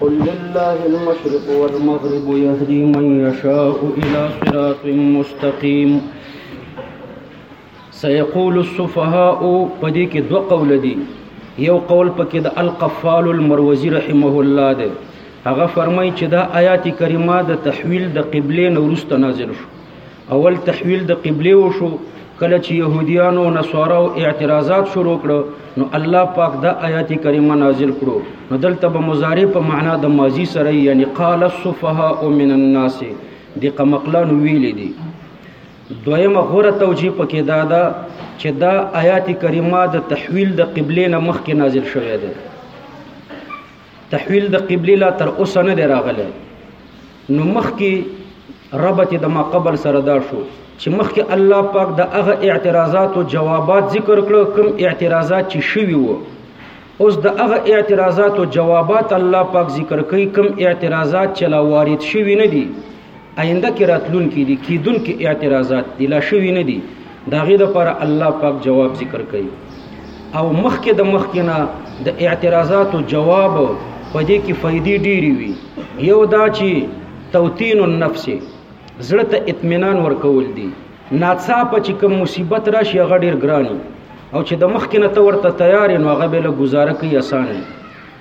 قل لله المشرق والمغرب يهدي من يشاء إلى صراط مستقيم سيقول السفهاء پدې کې دوه قول دي یو قول پکې د القفال المروزي رحمه الله ده هغه فرمایي چې دا آیات کریمه د تحویل د قبله نورسته نازل شو اول تحویل د قبله وشو کله چې يهوديانو او نصارو اعتراضات شروع کړو نو الله پاک دا آیات کریمه نازل کړو نو دلته به مضارع په معنا د ماضی سره یعنی قال السفهاء من الناس د قمقلان ویل دي دویمه غوره توجیه پکې دا ده چې دا آیات کریمه د تحویل د قبله نه مخکې نازل شوې ده تحویل د قبله لا تر اوسه نه دی راغلی نو مخکې ربط د ما قبل سره دا شو چې مخکې الله پاک د هغه اعتراضات او جوابات ذکر کړو کوم اعتراضات چې شوي وو اوس د هغه اعتراضات او جوابات الله پاک ذکر کوي کوم اعتراضات چې لا وارد شوي نه دي آینده کې راتلونکي دي کیدونکي اعتراضات دي لا شوي نه دي دا غي د پر الله پاک جواب ذکر کوي او مخکې د مخکې نه د اعتراضاتو جواب په دې کې فائدې ډېری وي یو دا چې توتین النفس زړه ته اطمینان ورکول دي ناڅاپه چې کوم مصیبت راشي هغه ډېر ګراني او چې د مخکې نه ته ورته تیار نو هغه به له گزاره کوي اسانه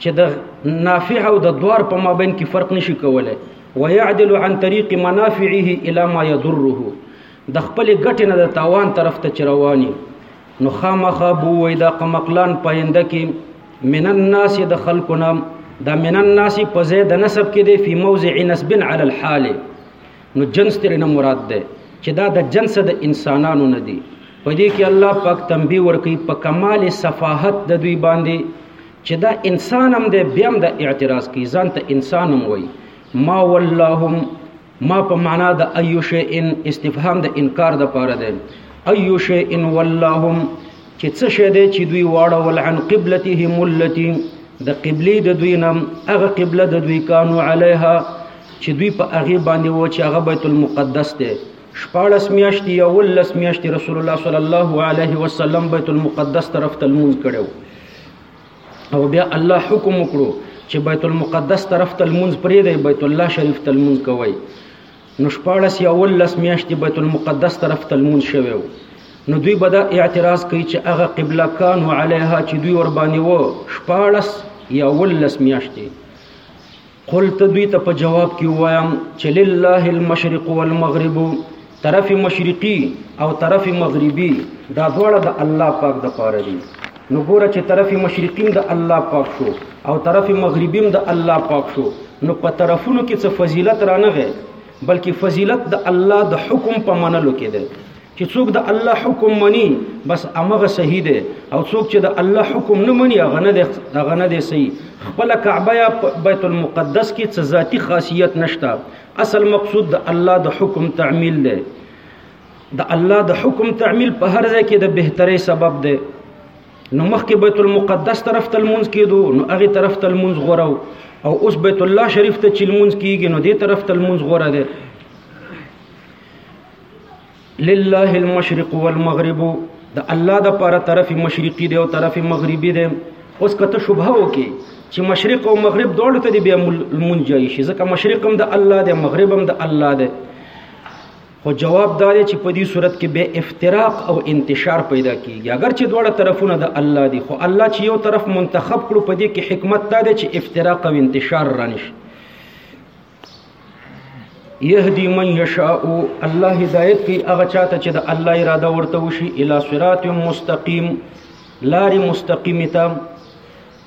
چې د نافع او د دوار په مابین کې فرق نشي کولای ويعدل عن طريق منافعه الى ما يضره د خپل ګټې نه د تاوان طرف ته چرواني نو خامخا بووي د قمقلان پاینده کې من الناس د خلقنا د من الناس په زید نسب کې دی په موضع نسب علی الحال نو جنس ترې نه مراد دی چې دا د جنس د انسانانو نه دی په دې کې الله پاک تنبیه ورکړي په کمال صفاحت د دوی باندې چې دا انسان هم دی بیا هم د اعتراض کوي ځان ته انسان هم وایي ما ولاهم ما په معنا د ایو شیء استفهام د انکار د پاره دی ایو شیء ولاهم چې څه شی دی چې دوی واړه ول عن قبلتهم التي د قبلي د دوی نم هغه قبله د دوی کانو علیها چې دوی په هغه باندې و چې هغه بیت المقدس دی شپاړس میاشتې یا ولس میاشتې رسول الله صلی الله علیه وسلم بیت المقدس طرف ته لمونځ کړو او بیا الله حکم وکړو چې بیت المقدس طرف ته لمونځ پرې دی بیت الله شریف ته لمونځ کوئ نو شپاړس یا ولس میاشتې بیت المقدس طرف ته لمونځ شوی نو دوی به دا اعتراض کوي چې هغه قبله کانو علیها چې دوی ور باندې و شپاړس یا ولس میاشتې قل ته دوی ته په جواب کې وایم چې لله المشرق والمغرب طرف مشرقي او طرف مغربي دا دواړه د الله پاک د پاره دي نو ګوره چې طرف مشرقیم د الله پاک شو او طرف مغربیم د الله پاک شو نو په طرفونو کې څه فضیلت رانغه بلکې فضیلت د الله د حکم په منلو کې ده چې څوک د الله حکم مني بس امغه صحیح دی او څوک چې د الله حکم نه مني هغه نه دی هغه نه دی صحیح خپل کعبه یا بیت المقدس کې څه ذاتی خاصیت نشته اصل مقصود د الله د حکم تعمیل دی د الله د حکم تعمیل په هر ځای کې د بهتري سبب دی نو مخکې بیت المقدس طرف ته لمونځ کېدو نو هغه طرف ته لمونځ غوره او اوس بیت الله شریف ته چې لمونځ کېږي نو دې طرف ته لمونځ غوره دی لله المشرق والمغرب د الله د پاره طرف مشرقي دی او طرف مغربي دی اوس کته شوبه وکي چې مشرق او مغرب دوړ ته دی بیا منځي شي ځکه مشرق هم د الله دی مغرب هم د الله دی خو جواب دار چې په دې صورت کې به افتراق او انتشار پیدا کیږي اگر چې دوړ طرفونه د الله دی خو الله چې یو طرف منتخب کړو په دې کې حکمت دا دی چې افتراق او انتشار رانشي يهدي من يشاء الله هدايت کوي هغه چاته چې د الله اراده ورته وشي الى صراط مستقيم لار مستقيم ته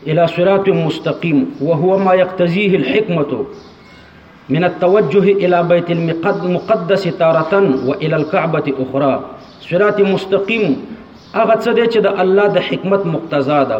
الى صراط مستقيم وهو ما يقتضيه الحكمه من التوجه الى بيت المقدس تاره والى الكعبه اخرى صراط مستقيم هغه څه دی چې د الله د حکمت مقتضا ده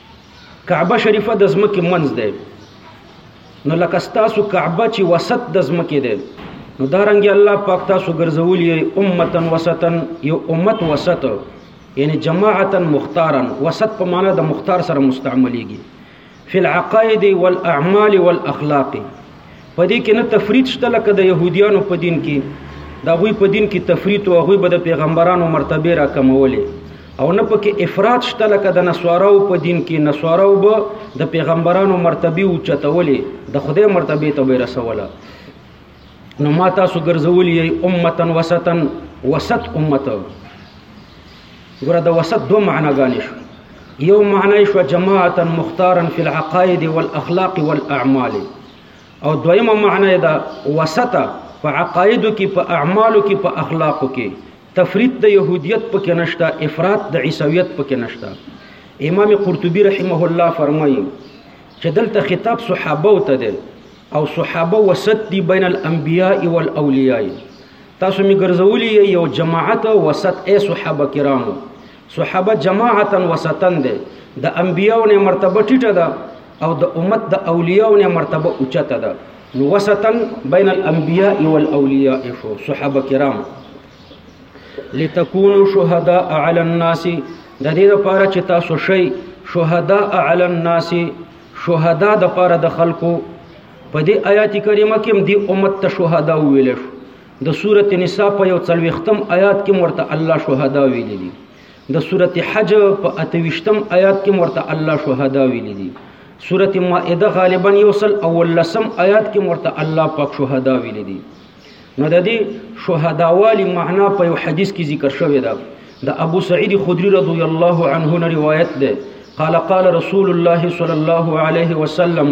کعبه شریفه د ځمکې منځ دی نو لکه ستاسو کعبه چې وسط د ځمکې دی نو دا رنګ الله پاک تاسو ګرځولي امتن وسطن یو امت وسط یعنی جماعتا مختارا وسط په معنا د مختار سره مستعمليږي فی العقائد والاعمال والاخلاق په دې کې نه تفرید شته لکه د يهوديانو په دین کې د غوی په دین کې تفرید او غوی به د پیغمبرانو مرتبه را کمولې او نه پکې افراد شته لکه د نسواراو په دین کې نسواراو به د پیغمبرانو مرتبه او چتولې د خدای مرتبه ته به رسوله نو ما تاسو ګرځولې امتن وسطن وسط امته ګوره د وسط دوه معناګانې شو یو معنی شو جماعتا مختارا فی العقائد والاخلاق والاعمال او دویمه معنی ده وسط په عقایدو کې په اعمالو کې په اخلاقو کې تفرید د يهودیت پکې نشته افراط د عیسویت پکې نشته امام قرطبي رحمه الله فرمایي چې دلته خطاب صحابه ته دی او صحابه وسط دي بین الانبیاء والاولیاء تاسو می ګرځولی یو جماعت وسط اے صحابه کرامو صحابه جماعتا وسطا ده د انبیاو نه مرتبه ټیټه ده او د امت د اولیاو نه مرتبه اوچته ده نو وسطا بین الانبیاء والاولیاء شو صحابه کرام لتكونوا شهداء على الناس د دې لپاره چې تاسو شئ شهداء على الناس شهدا د لپاره د خلکو په دې آیات کریمه کې هم دی امت ته شهدا ویل شو د سورته نساء په یو څلوختم آیات کې ورته الله شهدا ویل دي د سورته حج په اتوشتم آیات کې ورته الله شهدا ویل دي سورته مائده غالبا یوصل اول لسم آیات کې ورته الله پاک شهدا ویل دي نو د دې شهدا والی معنا په یو حدیث کې ذکر شوی دی د ابو سعید خدری رضی الله عنه روایت ده قال قال رسول الله صلی الله علیه وسلم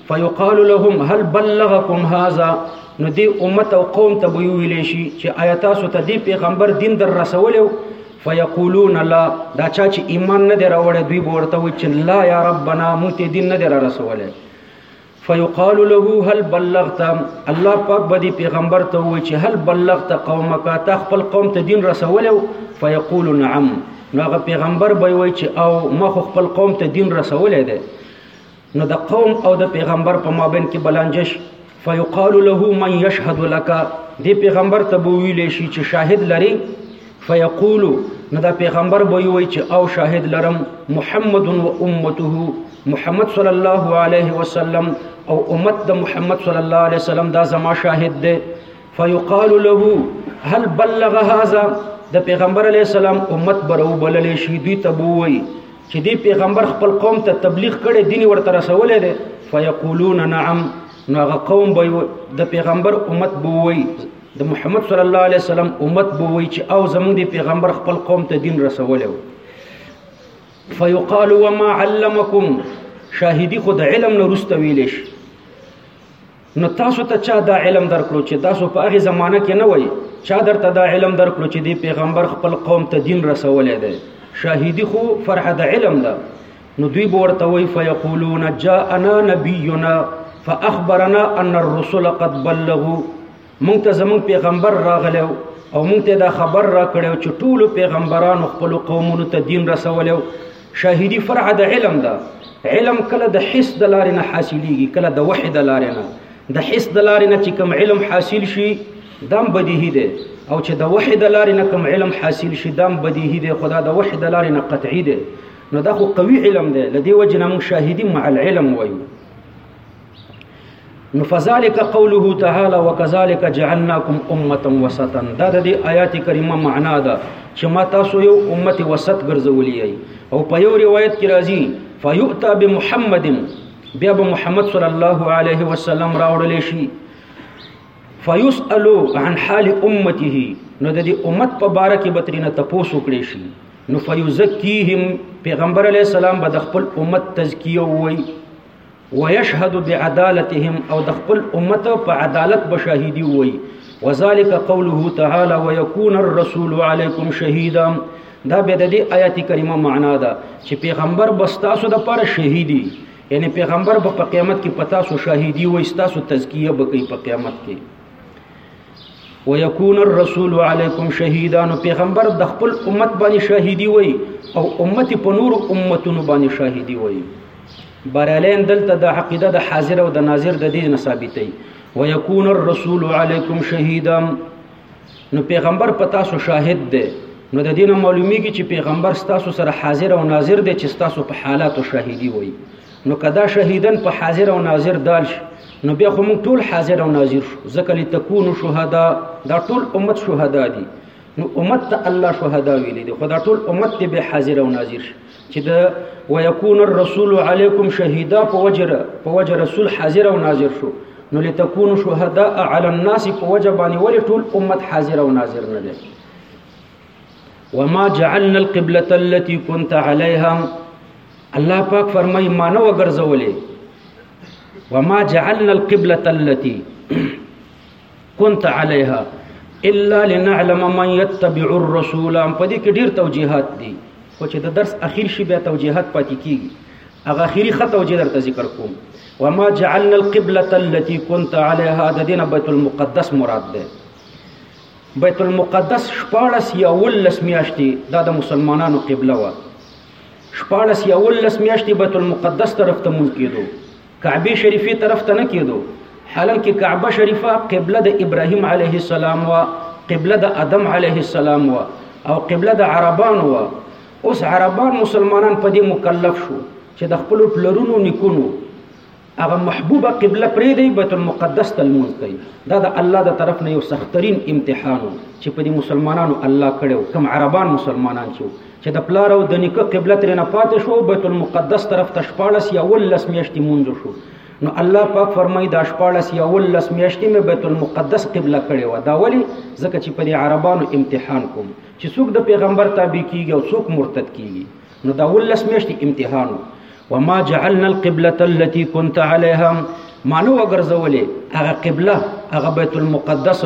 فیقال لهم هل بلغکم هذا نو دی امت او قوم ته به ویل شي چې آیا تاسو ته دی پیغمبر دین در رسولیو فیقولون لا دا چا چې ایمان نه دراوړې دوی به ورته وي چې لا یا ربنا مونږ ته دین نه در رسولې فیقال له هل بلغت الله پاک به دی پیغمبر ته وي چې هل بلغت قومک ته خپل قوم ته دین رسولیو فیقول نعم نو هغه پیغمبر به وي چې او ما خپل قوم ته دین رسولې ده نو د قوم او د پیغمبر په مابین کې بلانجش فیقال له من یشهد لك دی پیغمبر ته به ویل شي چې شاهد لري فیقول نو دا پیغمبر به وي چې او شاهد لرم محمد و امته محمد صلی الله علیه وسلم او امت د محمد صلی الله علیه وسلم دا زما شاهد دی فیقال له هل بلغ هذا د پیغمبر علی السلام امت برو بللې شي دوی ته بووي چې دی پیغمبر خپل قوم ته تبلیغ کړي دین ورته رسولې ده فیقولون نعم نو هغه قوم به د پیغمبر امت بووي د محمد صلی الله علیه وسلم امت بووي چې او زموږ دی پیغمبر خپل قوم ته دین رسولې فیقال وما علمکم شاهدی خود علم نه رسته ویلې شي نو تاسو ته چا دا علم درکړو چې تاسو په هغه زمانہ کې نه وای چا درته دا علم درکړو چې دی پیغمبر خپل قوم ته دین رسولې دی شاهدی خو فرح د علم ده نو دوی ورته وای فیقولون جاءنا نبینا فاخبرنا ان الرسل قد بلغوا مونږ ته زمون پیغمبر راغلی او مونږ ته دا خبر را کړو چې ټول پیغمبرانو خپل قومونو ته دین رسولیو شاهدی فرع د علم ده علم کله د حس د لارې نه حاصلېږي کله د وحي د لارې نه د حس د لارې نه چې کوم علم حاصل شي دام بدیهی دی او چې د وحي د لارې نه کوم علم حاصل شي دام بدیهی دی خدا د وحي د لارې نه قطعي دی نو دا خو قوي علم دی لدی وجه نه موږ شاهدی مع العلم وایو نو فذلک قوله تعالی وکذالک جعلناکم امه وسطا دا د دې آیات کریمه معنا ده چې ما تاسو یو امه وسط ګرځولې او په یو روایت کې راځي فیؤتا بمحمد بیا به محمد صلی الله علیه وسلم راوړل شي فیسالو عن حال امته نو د دې امت په باره کې به ترینه تپوس وکړي شي نو فیزکیهم پیغمبر علی السلام به د خپل امت تزکیه وایي ويشهد بعدالتهم او د خپل امت په عدالت بشاهدي وي وذلك قوله تعالى ويكون الرسول عليكم شهيدا دا به د دې آیات کریمه معنا ده چې پیغمبر بس تاسو د پر شهیدی یعنی پیغمبر په قیامت کې پتا سو شاهدی وي تاسو تزکیه بکې په قیامت کې ويكون الرسول عليكم شهيدا نو پیغمبر د خپل امت باندې شاهدی وای او امت په نور امتونو باندې شاهدی وای برالین دلته د عقیده د حاضر او د ناظر د دې نه ثابتې ويكون الرسول عليكم شهيدا نو پیغمبر په تاسو شاهد دی نو د دینه معلومیږي چې پیغمبر ستاسو سره حاضر او ناظر دی چې ستاسو په حالاتو شاهدی وای نو کدا شهیدن په حاضر او ناظر دال شي نو بیا خو موږ ټول حاضر او ناظر شو ځکه لتكونو شهدا دا ټول امت شهدا دي نو امت ته الله شهدا ویلي دي خدا ټول امت ته به حاضر او ناظر شي چې دا ويكون الرسول عليكم شهيدا په وجر په وجر رسول حاضر او ناظر شو نو لتكونو شهدا على الناس په وجه باندې ولې ټول امت حاضر او ناظر نه دي وما جعلنا القبلة التي كنت عليها الله پاک فرمای ما نو ګرځولې وما جعلنا القبلة التي كنت عليها الا لنعلم من يتبع الرسول په دې کې ډېر توجيهات دي خو چې د درس اخیر شي بیا توجيهات پاتې کیږي هغه اخیری خط توجيه درته ذکر کوم وما جعلنا القبلة التي كنت عليها د دینه بیت المقدس مراد ده بیت المقدس شپاړس یا ولس میاشتې دا د مسلمانانو قبله وه شپاړس یا ولس میاشتې بیت المقدس طرف ته مونږ کېدو کعبه شریفه طرف ته نه کېدو حالانکه کعبه شریفه قبله د ابراهیم علیه السلام و قبله د ادم علیه السلام و او قبله د عربانو و اوس عربان مسلمانان په دې مکلف شو چې د خپل پلرونو نکونو هغه محبوبه قبله پرې دی بیت المقدس ته لمونځ کوي دا د الله د طرف نه یو سخترین امتحان و چې په دې مسلمانانو الله کړو کم عربان مسلمانان شو چې د پلار او د نیکه قبله ترې نه پاتې شو بیت المقدس طرف ته شپاړس یا ولس میاشتې مونږ شو نو الله پاک فرمایي دا شپاړس یا ولس میاشتې مې بیت المقدس قبله کړې و دا ولی ځکه چې په دې عربانو امتحان کوم چې څوک د پیغمبر تابع کیږي او څوک مرتد کیږي نو دا ولس میشتي امتحان وما جعلنا القبلة التي كنت عليها ما نو وګرځولې هغه قبله هغه بیت المقدس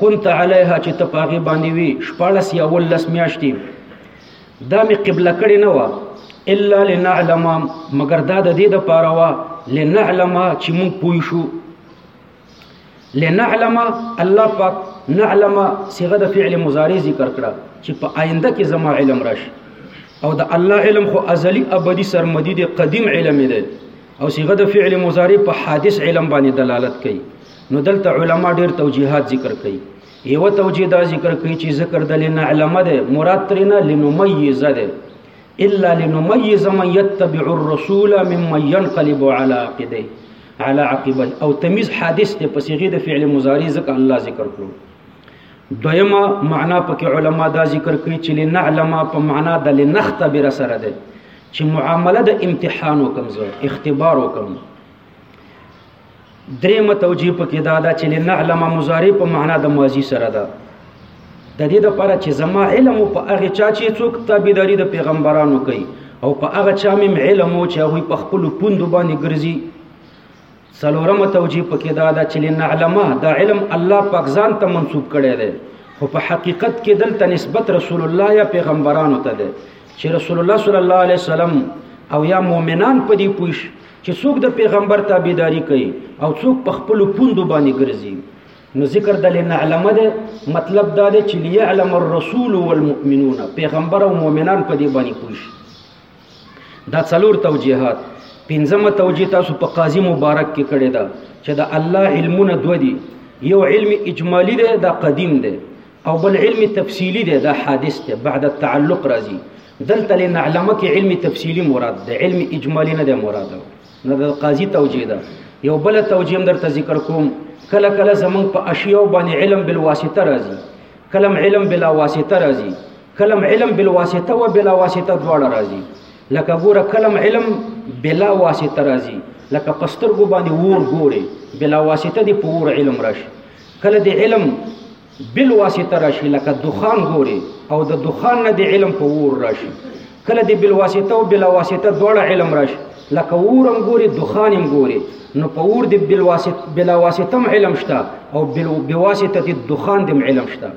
كنت عليها چې ته پاغي باندې وي شپارس یا ولس میاشتي دا می قبله کړې نه و الا لنعلم مگر دا د دې د پاره و لنعلم چې موږ پوه شو لنعلم الله پاک نعلم صيغه د فعل مضارع ذکر کړه چې په آینده کې زما علم راشي او د الله علم خو ازلی ابدی سرمدی دی قدیم علم دی او صيغه د فعل مضارع په حادث علم باندې دلالت کوي نو دلته علما ډېر توجيهات ذکر کوي یو توجیه دا ذکر کوي چې ذکر د لنعلم ده مراد ترنه لنميز ده الا لنميز من يتبع الرسول ممن ينقلب على عقبيه على عقبه او تمیز حادث ته په صيغه د فعل مضارع ځکه الله ذکر کړو دویمه معنا پکې علما دا ذکر کوي چې لنعلم په معنا د لنختبر سره ده چې معامله د امتحان وکم زه اختبار وکم درېمه توجیه پکې دا ده چې لنعلم مضارع په معنا د ماضی سره ده د دې لپاره چې زما علم په هغه چا چې څوک تابعداري د پیغمبرانو کوي او په هغه چا مې علم او چې هغه په خپل پوند باندې ګرځي سلورم توجیه پکې دا ده چې لنعلمه دا علم الله پاک ځان ته منسوب کړی دی خو په حقیقت کې دلته نسبت رسول الله یا پیغمبرانو ته دی چې رسول الله صلی الله علیه وسلم او یا مؤمنان په دې پوښ چې څوک د پیغمبر تابعداري کوي او څوک په خپل پوند باندې ګرځي نو ذکر د لنعلم ده مطلب دا دی چې ليعلم الرسول والمؤمنون پیغمبر او مؤمنان په دې باندې پوه شي دا څلور توجیهات پنځمه توجیه تاسو په قاضي مبارک کې کړې ده چې د الله علمونه دوه دي یو علم اجمالی دی دا قدیم دی او بل علم تفصیلی دی دا حادث دی بعد التعلق راځي دلته لنعلم کې علم تفصیلی مراد دی علم اجمالی نه دی مراد دی نه د قاضي توجیه ده یو بل توجیه هم درته ذکر کوم کله کله زمونږ په اشیاو باندې علم بالواسطه راځي کلم علم بلا واسطه راځي کلم علم بالواسطه و بلا واسطه دواړه راځي لکه ګوره کلم علم بلا واسطه راځي لکه پسترګو باندې ور ګوري بلا واسطه دی په ور علم راشي کله دی علم بل واسطه راشي لکه دخان ګوري او د دخان نه د علم په ور راشي کله د بل واسطه او بلا واسطه دوړه علم راش لکه اورم ګوري دخانم ګوري نو په اور د بل واسطه بلا واسطه هم علم شته او بل بواسطه د دخان د علم شته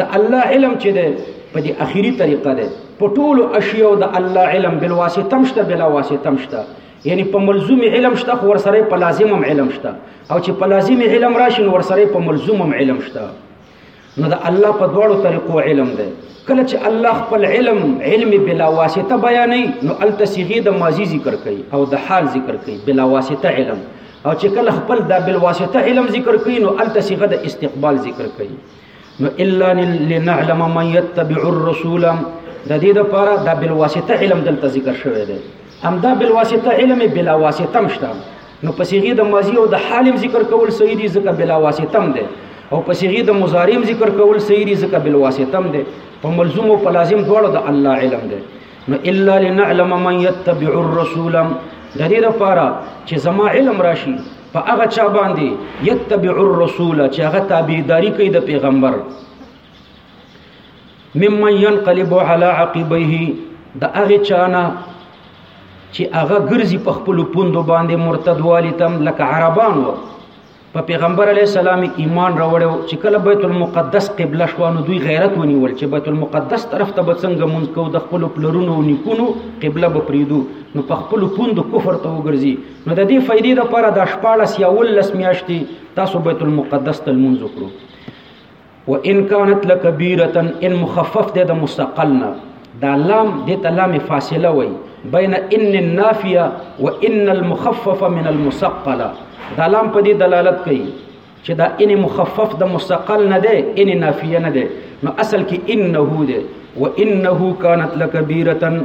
د الله علم چې ده په دې اخیری طریقه ده په ټولو اشیاء د الله علم بل واسطه هم شته بلا واسطه هم شته یعنی په ملزوم علم شته خو ورسره په لازم هم علم شته او چې په لازم علم راشي نو ورسره په ملزوم هم علم شته نو د الله په دواړو طریقو علم دی کله چې الله خپل علم علم بلا واسطه بیانوي نو التسیغه د ماضی ذکر کوي او د حال ذکر کوي بلا واسطه علم او چې کله خپل د بل واسطه علم ذکر کوي نو التسیغه د استقبال ذکر کوي نو الا لنعلم من يتبع الرسول د دې لپاره د بالواسطه علم دلته ذکر شوی دی هم دا بالواسطه علم بلا واسطه مشته نو په صيغه د ماضي او د حال ذکر کول صحیح دي ځکه بلا واسطه هم دی او په صيغه د مضارع ذکر کول صحیح دي ځکه بالواسطه هم دی په ملزوم او په لازم دواړو د الله علم دی نو الا لنعلم من يتبع الرسول د دې لپاره چې زما علم راشي په هغه چا باندې یتبع الرسول چې هغه تابعداري کوي د پیغمبر ممن ينقلب على عقبيه د هغه چانه چې هغه ګرځي په خپل پوندو باندې مرتد والی تم لکه عربان و په پیغمبر علی السلام ایمان راوړو چې کله بیت المقدس قبله شو نو دوی غیرت ونیول چې بیت المقدس طرف ته به څنګه مونږ کو د خپل پلرونو نیکونو قبله به پریدو نو په خپل پوندو کفر ته وګرځي نو د دې فائدې لپاره د 14 یا 19 میاشتې تاسو بیت المقدس ته لمونځ وکړو وان كانت لكبيره ان مخفف ده د مستقلنا دا لام د تلام فاصله وي بين ان النافيه وان المخفف من المثقله دا لام په دې دلالت کوي چې دا ان مخفف د مستقل نه ده ان نافيه نه ده نو اصل کې انه ده وانه كانت لكبيره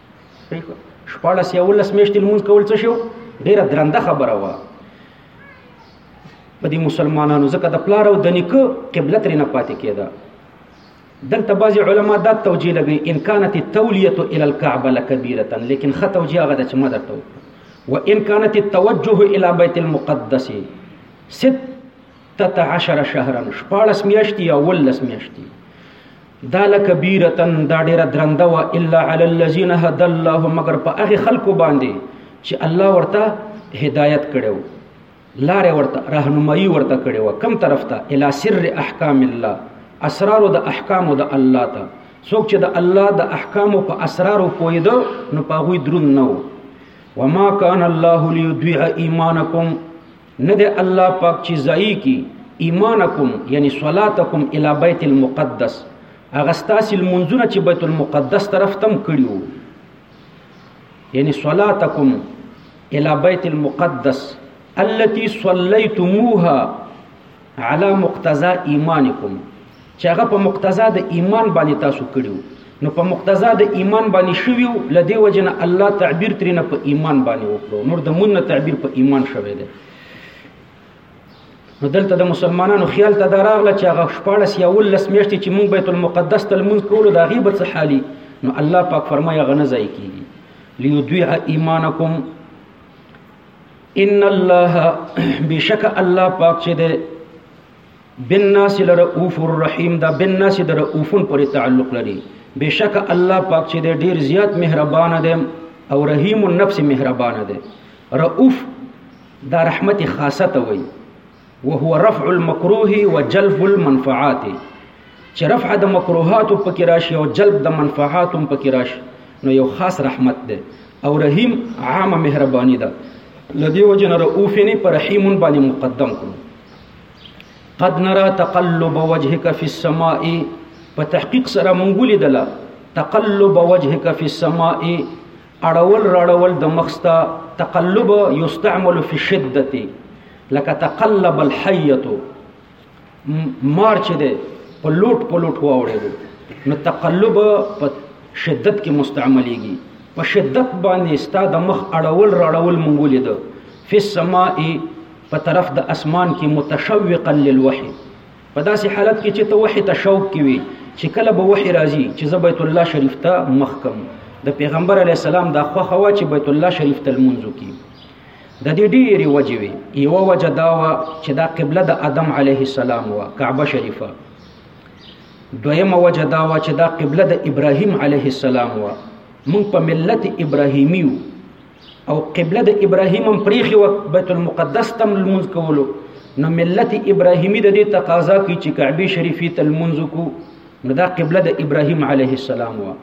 شپاړس یا ولس میشت لمونځ کول څه شو ډیره درنده خبره وه په دې مسلمانانو ځکه د پلار او د نیکه قبله ترې نه پاتې کېده دلته بعض علما دا توجیه لګي ان كانت التوليه الى الكعبه لكبيره لیکن خه توجیه غدا چې مدر تو و ان كانت التوجه الى بيت المقدس 16 شهرا 14 میاشتې یا 18 میاشتې دا لکبیرتن دا ډیره درنده وا الا علی الذین هدى الله مگر په هغه خلکو باندې چې الله ورته هدایت کړو لارې ورته راهنمایي ورته کړې و کم طرف ته الی سر احکام الله اسرار د احکام د الله ته څوک چې د الله د احکام په اسرار پویدو نو پاغوی درون نو وما کان الله ليضيع ایمانکم نه د الله پاک چې ځای کی ایمانکم یعنی صلاتکم الی بیت المقدس هغه ستاسو منځونه چې بیت المقدس طرف تم کړیو یعنی صلاتکم الی بیت المقدس التي صليتموها علا مقتضا ایمانکم چې هغه په مقتضا د ایمان باندې تاسو کړیو نو په مقتضا د ایمان باندې شویو لدی وجنه الله تعبیر ترینه په ایمان باندې وکړو نور د مون تعبیر په ایمان شوی دی نو دلته د مسلمانانو خیال ته دراغله چې هغه شپارس یا ولس میاشتې چې مونږ بیت المقدس ته لمونځ کولو د هغې به څه حالي نو الله پاک فرمایي هغه نه ځای کېږي لیدویع ایمانکم ان الله بشک الله پاک چې ده بالناس لرؤوف الرحیم دا بالناس د رؤوفن پورې تعلق لري بشک الله پاک چې ده ډیر زیات مهربان ده او رحیم النفس مهربان ده رؤوف دا رحمت خاصه ته وایي وهو رفع المکروه وجلب المنفعات چې رفع د مکروهات په کې راشي او جلب د منفعات په کې راشي نو یو خاص رحمت ده او رحیم عامه مهرباني ده لدی وجن رؤوف نه پر رحیم باندې مقدم کړو قد نرى تقلب وجهك في السماء په تحقیق سره مونږ ولیدل تقلب وجهك في السماء اړول راړول د مخستا تقلب یستعمل فی شدت لکه تقلب الحیه مار چې ده په لوټ په لوټ واوړېدو نو تقلب په شدت کې مستعملېږي په شدت باندې ستا د مخ اړول راړول مونږ ولید فی السماء په طرف د اسمان کې متشوقا للوحی په داسې حالت کې چې ته وحي ته شوق کې وي چې کله به وحي راځي چې زه بیت الله شریف ته مخ کوم د پیغمبر علی السلام دا خوخه وا چې بیت الله شریف ته لمونځ کی د دې ډېری وجې وي یو وجه دا وا چې دا قبله د ادم علیه السلام وا کعبه شریفه دویمه وجه دا وا چې دا قبله د ابراهیم علیه السلام وا مونږ په ملت ابراهیمی او قبله د ابراهیم هم پریخي وخت بیت المقدس تم لمونځ کولو نو ملت ابراهیمی د دې تقاضا کوي چې کعبه شریفه تل لمونځ کو نو دا قبله د ابراهیم علیه السلام و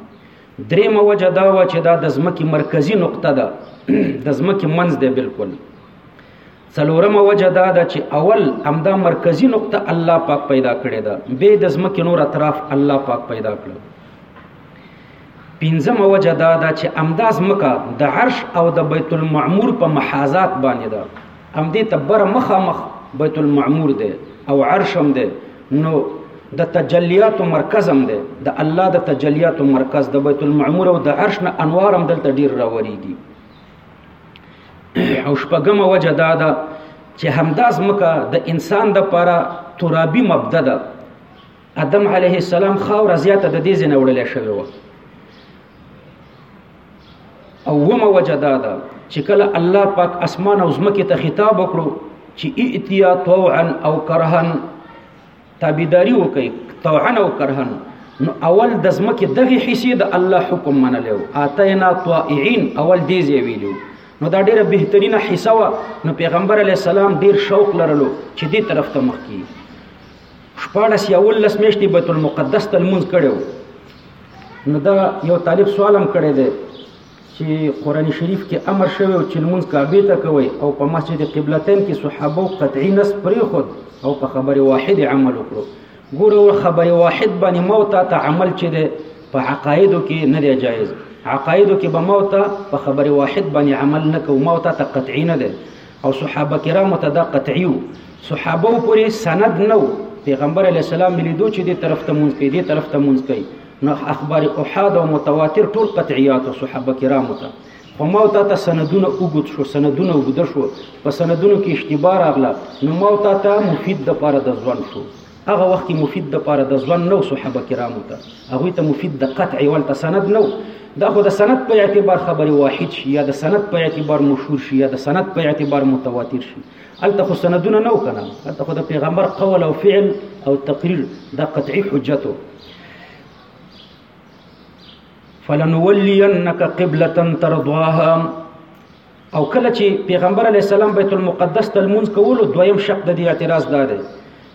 درې موجه دا و چې دا د ځمکې مرکزی نقطه ده د ځمکې منځ ده بالکل څلورم وجه دا ده چې اول همدا مرکزی نقطه الله پاک پیدا کړې ده به د ځمکې نور اطراف الله پاک پیدا کړو پنځمه وجه دا ده چې امداز مکه د عرش او د بیت المعمور په محاذات باندې ده ام دې ته بر مخامخ بیت المعمور ده او عرش هم ده نو د تجلیات مرکز هم ده د الله د تجلیات مرکز د بیت المعمور او د عرش نه انوار هم دلته ډیر راوريږي او شپږمه وجه دا ده چې همداس مکه د انسان د لپاره ترابي مبدا ده ادم علیه السلام خاور زیاته د دې زنه وړل شوی و او ومه وجدا ده چې کله الله پاک اسمان او زمکه ته خطاب وکړو چې ائتیا طوعا او کرها تابعداري وکړي طوعا او کرها نو اول د زمکه دغه حصے د الله حکم منلو اتینا طائعين اول دې زی ویلو نو دا ډیره بهترینه حصہ و نو پیغمبر علی السلام ډیر شوق لرلو چې دې طرف ته مخ کی شپاړس یا ولس میاشتې بیت المقدس ته لمونځ کړی و نو دا یو طالب سوال هم کړی دی چې قرآن شریف کې امر شوی چې لمونځ کعبې ته کوي او په مسجد قبلتین کې صحابه قطعی نس پرېښود او په خبرې واحد عمل وکړو ګوره خبرې واحد باندې موت ته عمل چې دی په عقایدو کې نه دی جایز عقایدو کې به موت په خبرې واحد باندې عمل نه کوو موت ته قطعی نه دی او صحابه کرامو ته دا قطعي وو صحابه پورې سند نه وو پیغمبر علی السلام لیدو چې دې طرف ته مونږ کوي دې طرف ته مونږ کوي نو اخبار احاد او متواتر ټول قطعیات صحابه کرامو ته خو ما تا ته سندونه وګد شو سندونه وګد شو په سندونو کې اشتباه راغله نو ما تا ته مفید د پاره د ځوان شو هغه وخت کې مفید د پاره د ځوان نو صحابه کرامو ته هغه ته مفید د قطع ول تسند نو دا خو د سند په اعتبار خبره واحد شي یا د سند په اعتبار مشهور شي یا د سند په اعتبار متواتر شي الته خو سندونه نو کنه الته خو د پیغمبر قول او فعل او تقریر د قطعی حجته فلنولینک قبلة ترضاها او کله چې پیغمبر علی السلام بیت المقدس ته لمونځ کولو دویم شق د دې اعتراض دا دی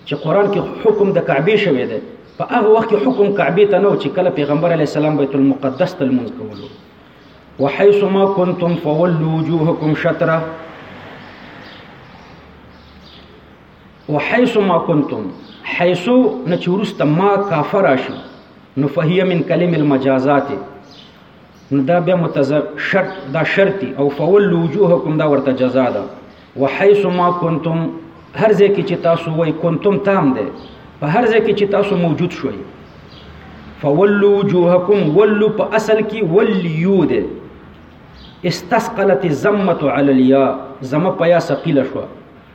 چې قران کې حکم د کعبه شوی دی په هغه وخت کې حکم کعبه ته نه و چې کله پیغمبر علی السلام بیت المقدس ته لمونځ کولو وحيث ما كنتم فولوا وجوهكم شطره وحيث ما كنتم حيث نچورست ما کافر شي نو فهي من کلم المجازات نو دا بیا متذر شرط دا شرط او فول وجوهکم دا ورته جزاء ده وحيث ما كنتم هر ځای کې چې تاسو وای کنتم تام ده په هر ځای کې چې تاسو موجود شوي فولو وجوهکم ولو په اصل کې ولیو ده استثقلت الزمه علی الیا زمه پیا ثقيله شو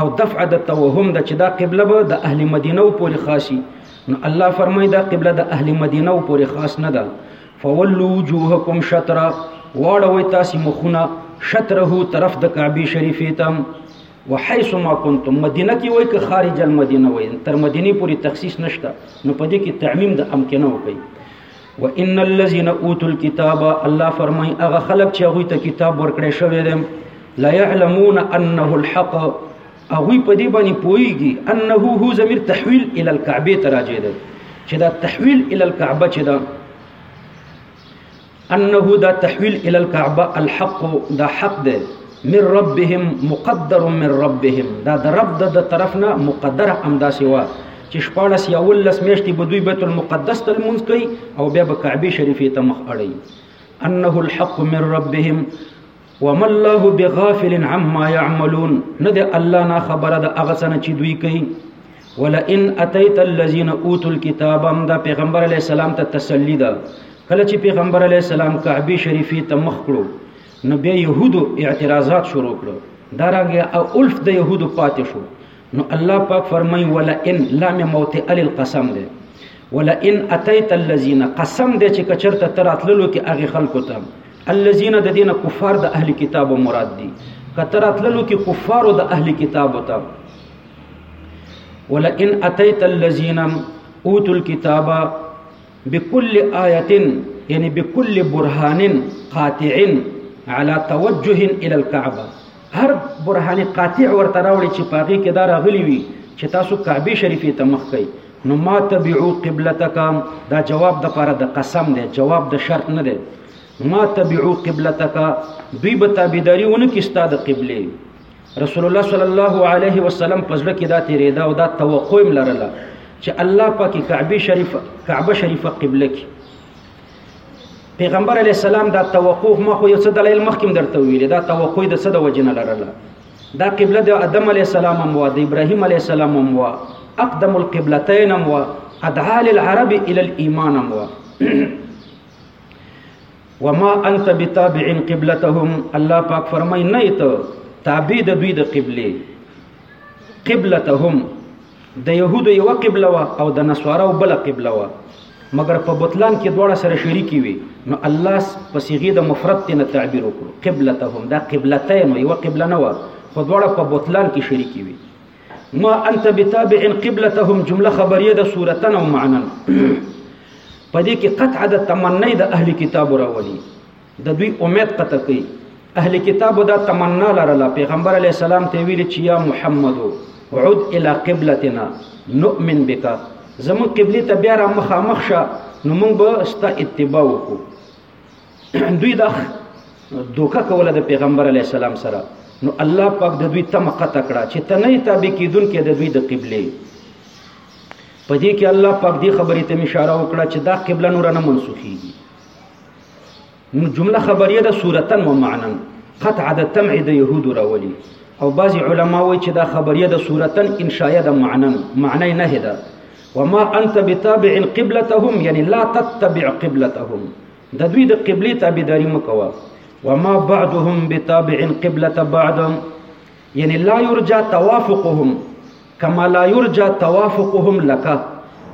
او دفع د توهم د چې دا قبله به د اهل مدینه پورې خاصي نو الله فرمایي دا قبله د اهل مدینه پورې خاص نه ده فولوا وجوهکم شطر واړوي تاسو مخونه شطره طرف د کعبه شریفه تم وحيث ما كنتم مدینه کې وای که خارج المدینه وای تر مدینه پورې تخصیص نشته نو په دې کې تعمیم د امکنه وکړي وان الذين اوتوا الكتاب الله فرمای هغه خلق چې هغه ته کتاب ورکړی شوی دی لا يعلمون انه الحق هغه په دې باندې پويږي انه هو زمير تحويل الى الكعبه تراجع ده چې دا تحويل الى الكعبه چې دا انه دا تحويل الى الكعبه الحق دا حق ده من ربهم مقدر من ربهم دا د رب د طرف نه مقدر امدا سیوا چې شپارس یا ولس میشتي به دوی بیت المقدس ته لمونځ کوي او بیا به کعبه شریفه ته مخ اړي انه الحق من ربهم وما الله بغافل عما يعملون نه د الله نه خبره د هغه څه چې دوی کوي ولئن اتيت الذين اوتوا الكتاب هم دا پیغمبر علی السلام ته تسلی ده کله چې پیغمبر علی السلام کعبه شریفه ته مخ کړو نو بیا يهودو اعتراضات شروع کړو دا راغی او الف د يهودو پاتې شو نو الله پاک فرمای ولا ان لام موت ال القسم ده ولا ان اتيت الذين قسم ده چې کچرته تراتللو کې هغه خلکو ته الذين د دینه کفار د اهل کتاب مراد دي کتراتللو کې کفار د اهل کتاب ته ولا ان اتيت الذين اوتوا الكتاب بكل آية يعني بكل برهان قاطع على توجه الى الكعبه هر برهان قاطع ورته راوړي چې پاغي کې دا راغلي وي چې تاسو کعبه شریفه ته مخ کړئ نو ما تبعو قبلتک دا جواب د پاره د قسم دی جواب د شرط نه دی ما تبعو قبلتک دوی به تابعداري ونه کی ستاد قبله رسول الله صلی الله علیه وسلم په ځل کې دا تیرېدا او دا توقع هم لرله چې الله پاک کعبه شریف کعبه شریفه قبله کې پیغمبر علی السلام دا توقع ما خو یو څه دلایل مخکې درته ویل دا توقع د څه د وجنه لرله دا قبله د ادم علی السلام هم و د ابراهیم علی السلام هم و اقدم القبلتين هم و ادعال العرب الى الايمان هم و وما انت بتابع قبلتهم الله پاک فرمای نه ته تابع د دوی د قبله قبلتهم د يهودو یو قبله وا او د نصاراو بل قبله وا مګر په بوتلان کې دواړه سره شریکی وي نو الله په صيغه د مفرد نه تعبیر وکړو قبلتهم دا قبلتين یو قبله نه وا خو دواړه په بوتلان کې شریکی وي ما انت بتابع قبلتهم جمله خبریه د صورتن او معنا په دې کې قطع د تمنې د اهل کتاب راولي د دوی امید قطع کوي اهل کتاب دا تمنا لرله پیغمبر علی السلام ته ویل چې یا محمد عد الى قبلتنا نؤمن بك زمون قبله ته بیا را مخامخ شه نو موږ به ستا اتباع وکړو دوی دا دوکه کوله د پیغمبر علی السلام سره نو الله پاک د دوی تم قطع کړه چې ته نه تابع کیدون کې د دوی د قبله په دې کې الله پاک دې خبرې ته اشاره وکړه چې دا قبله نور نه منسوخيږي نو جمله خبریه ده صورتا و معنا قطع د تمع د يهود راولي او بعض علما وایي چې دا خبریه ده صورتا انشائیه ده معنا معنی نه ده وما انت بتابع قبلتهم یعنی لا تتبع قبلتهم د دوی د قبله تابعداري مکوه وما بعدهم بتابع قبلة بعد یعنی لا يرجى توافقهم کما لا يرجى توافقهم لك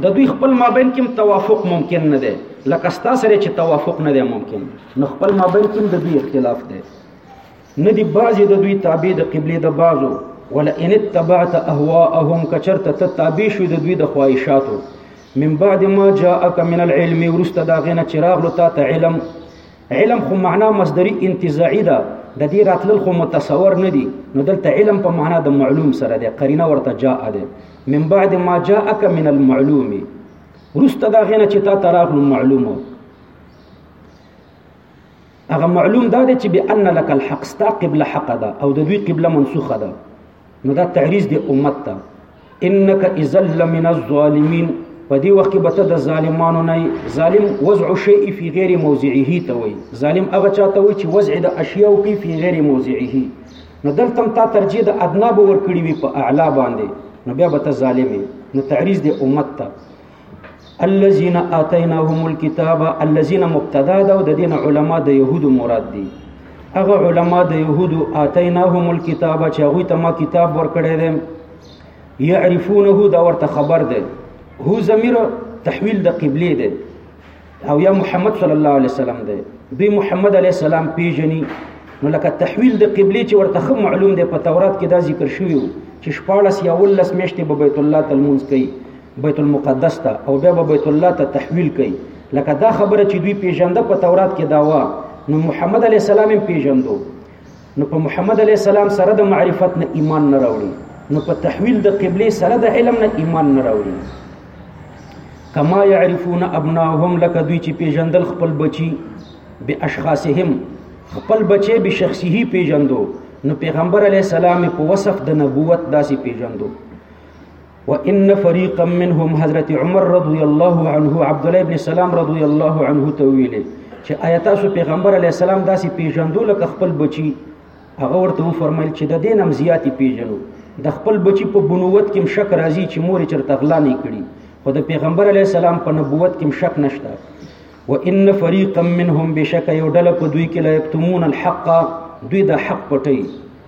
د دوی خپل مابین کې توافق ممکن نه دی لکه ستا سره چې توافق نه دی ممکن نو خپل مابین کې د دوی اختلاف دی نه دی بعضی د دوی تابع د قبله د بعضو ولا ان اتبعت اهواهم کچرت تتابع شو د دوی د خواهشاتو من بعد ما جاءك من العلم ورست دا غنه چراغ لو تا علم علم خو معنا مصدری انتزاعی ده د دې راتلل خو متصور نه دي نو دلته علم په معنا د معلوم سره ده قرینه ورته جاء ده من بعد ما جاءك من المعلوم ورست دا غنه چې تا تراغ معلومه هغه معلوم دا دی چې بان لك الحق ستا قبله حق ده او د دوی قبله منسوخه ده نو دا تعریض دی امت ته انك اذا لمن الظالمين په دې وخت کې به ته د ظالمانو نه ظالم وضع شیء فی غیر موضعه ته وایي ظالم هغه چاته وایي چې وضع د اشیاء کې فی غیر موضعه نو دلته تا ترجیح د ادنا به ورکړي وي په اعلا باندې نو بیا به ته ظالم نو تعریض د امت ته الذين اتيناهم الكتاب الذين مبتدا ده د دین علما د يهودو مراد دي هغه علما د يهودو اتيناهم الكتاب چې هغه ته ما کتاب ورکړی دی يعرفونه دا ورته خبر ده هو ضمیر تحویل د قبله ده او یا محمد صلی الله علیه وسلم ده دوی محمد علیه السلام پیژني نو لکه تحویل د قبله چې ورته خو معلوم ده په تورات کې دا ذکر شوی چې 14 یا 19 میاشتې به بیت الله تلمونځ کوي بیت المقدس ته او بیا به بیت الله ته تحویل کړي لکه دا خبره چې دوی پیژنده په تورات کې دا و نو محمد علی السلام هم پیژندو نو په محمد علی السلام سره د معرفت نه ایمان نه راوړي نو په تحویل د قبله سره د علم نه ایمان نه راوړي کما يعرفون ابناهم لك دوی چې پیژندل خپل بچي به اشخاصهم خپل بچي به شخصي پیژندو نو پیغمبر علی السلام په وصف د نبوت داسې پیژندو وان فريقا منهم حضرت عمر رضی الله عنه عبد الله ابن سلام رضی الله عنه ته ویلي چې آیات سو پیغمبر علی السلام داسې پیژندو لکه خپل بچي هغه ورته فرمایل چې د دینم زیاتی پیژنو د خپل بچی په بنوت کې شک راځي چې مور چرته غلا نه کړي خو د پیغمبر علی السلام په نبوت کې شک نشته و ان فريقا منهم بشک یو ډله په دوی کې لا یکتمون الحق دوی د حق پټي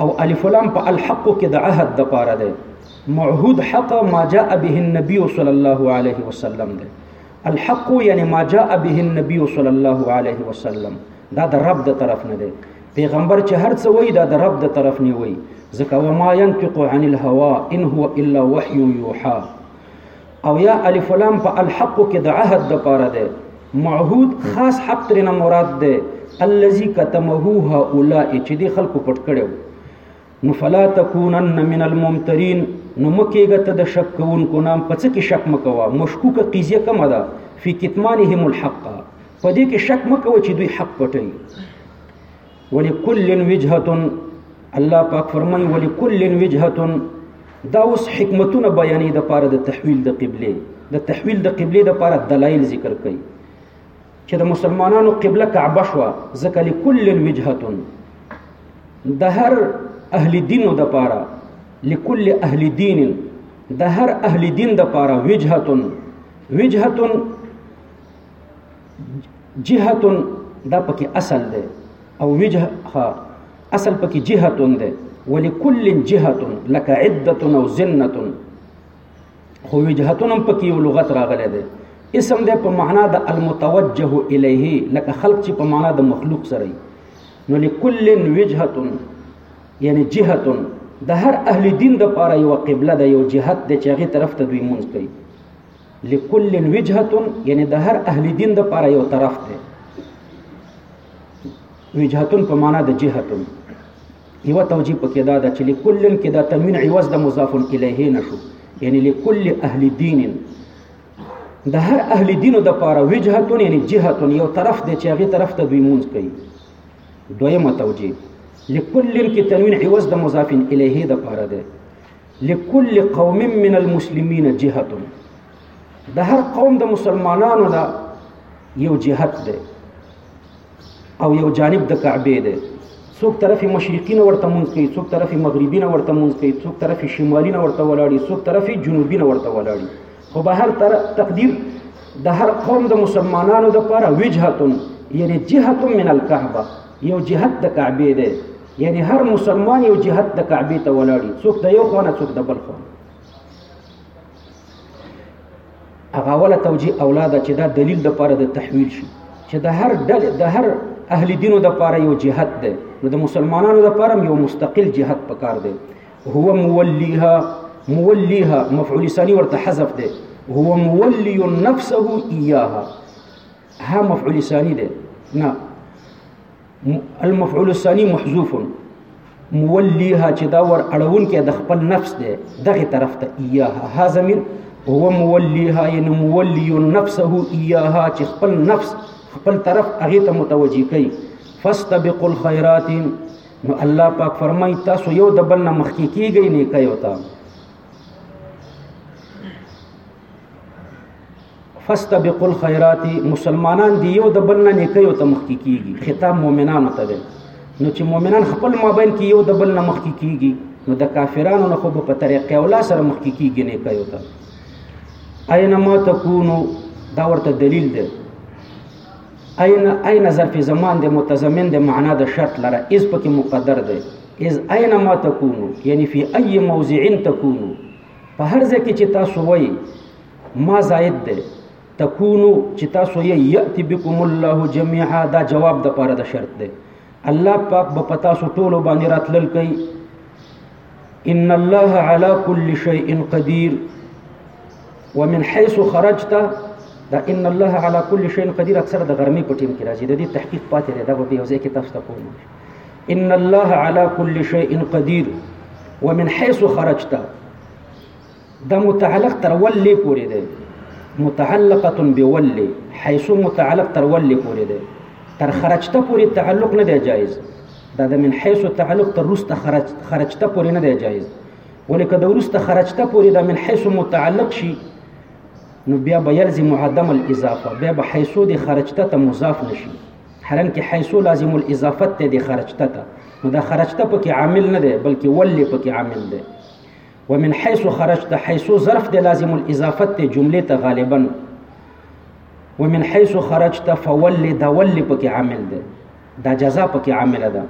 او الف لام په الحق کې د عهد د پاره ده معهود حق ما جاء به النبي صلى الله عليه وسلم ده الحق یعنی ما جاء به النبي صلى الله عليه وسلم دا د رب د طرف نه ده پیغمبر چې هر څه وایي دا د رب د طرف نه وایي ځکه وما ينطق عن الهوى ان هو الا وحي يوحى او یا الف لام په الحق کې د عهد د پاره ده معهود خاص حق ترنه مراد ده الذي كتمه هؤلاء چې دي خلکو پټ کړو نو فلا تکونن من الممترین نو مکیګه ته د شک کوونکو نام پڅ کې شک مکوا مشکوک قضیه کوم ده فی کتمانهم الحق پدې کې شک مکوا چې دوی حق پټي ولکل وجهه الله پاک فرمایي ولکل وجهه دا اوس حکمتونه بیانې د پاره د تحویل د قبله د تحویل د قبله د پاره دلایل ذکر کړي چې د مسلمانانو قبله کعبه شو ځکه لکل وجهه د هر اهل دین د پاره لکل اهل دین د هر اهل دین د پاره وجهه وجهه جهتون دا پکې اصل دی او وجه اصل پکې جهتون دی ولکل جهتون لك عده او زنه خو وجهتون هم پکې یو لغت راغلی دی اسم دی په معنا د المتوجه الیه لکه خلق چې په معنا د مخلوق سره نو لکل وجهه یعنی جهه د هر اهل دین د پاره یو قبله ده یو جهت د چاغي طرف ته دوی مونږ کوي لكل وجهه یعنی د هر اهل دین د پاره یو طرف دی وجهتون په معنا د جهتون یو توجیه پکې دا ده چې لکلن کې دا تنوین عوض د مضاف الیه نشو یعنی لکل اهل دین د هر اهل دین د پاره وجهتون یعنی جهتون یو طرف دی چې هغه طرف ته دوی مونږ کوي دویمه توجیه لکلن کې تنوین عوض د مضاف الیه د پاره ده لكل قوم من المسلمين جهه د هر قوم د مسلمانانو دا یو جهت دی او یو جانب د کعبه دی څوک طرف مشرقی نه ورته مونږ کوي څوک طرف مغربي نه ورته مونږ کوي څوک طرف شمالي نه ورته ولاړي څوک طرف جنوبي نه ورته ولاړي خو به هر طرف تقدیر د هر قوم د مسلمانانو د لپاره وجهتون یعنی جهه من الكعبه یو جهت د کعبه دی یعنی هر مسلمان یو جهت د کعبه ته ولاړی څوک د یو خونه څوک د بل خونه هغه ولا توجیه اولاده چې دا دلیل د پاره د تحویل شي چې د هر دل د هر اهل دینو د پاره یو جهت دی نو د مسلمانانو د پاره یو مستقل جهت پکار دی هو مولیها مولیها مفعول ثانی ورته حذف دی هو مولی نفسه ایاها ها مفعول ثاني ده نه المفعول الثاني محذوف موليها چې دا ور اړون کې د خپل نفس ده دغه طرف ته اياها ها زمير هو موليها يعني مولي نفسه اياها چې خپل نفس خپل طرف هغه ته متوجي کوي فاستبقوا الخيرات نو الله پاک فرمای تاسو یو د بل نه مخکې کیږئ نه کوي وتا فاستبقوا الخيرات مسلمانان دی یو د بل نه نیکي او تمخ کیږي خطاب مؤمنانو ته نو چې مؤمنان خپل مابین کې یو د بل نه مخ کیږي نو د کافرانو نه خو په طریقې اولا سره مخ کیږي نه کوي ته اينما تكونو دا ورته دلیل دی اين اين ظرف زمان د متضمن د معنا د شرط لره اس پکې مقدر دی از اينما تكونو یعنی فی ای موضع تكونو په هر ځای کې چې تاسو وایي ما زائد ده تکونو چې تاسو یې یاتی بكم الله جميعا دا جواب د پاره د شرط ده الله پاک به پتا سو ټول باندې راتلل کوي ان الله على كل شيء قدير ومن حيث خرجت دا ان الله على كل شيء قدير اکثر د غرمې په ټیم کې راځي د دې تحقیق پاتې دی دا به یو ځای کې تاسو ته کوم ان الله على كل شيء قدير ومن حيث خرجت دا متعلق تر ولي پورې ده متعلقه بولي حيث متعلق تر ولي پورې ده تر خرجت پورې تعلق نه دی جایز دا د من حيث تعلق تر رست خرج خرجت پورې نه دی جایز ولکه د رست خرجت پورې دا من حيث متعلق شي نو بیا به يلزم عدم الاضافه بیا به حيث د خرجت ته مضاف نشي حالانکه حيث لازم الاضافت ته د خرجته ته نو دا خرجته پکې عامل نه دی بلکې ولې پکې عامل دی ومن حيث خرجت حيث ظرف د لازم الاضافت ته جمله ته غالبا ومن حيث خرجت فول د ول پکې عامل دی دا جزاء پکې عامل ده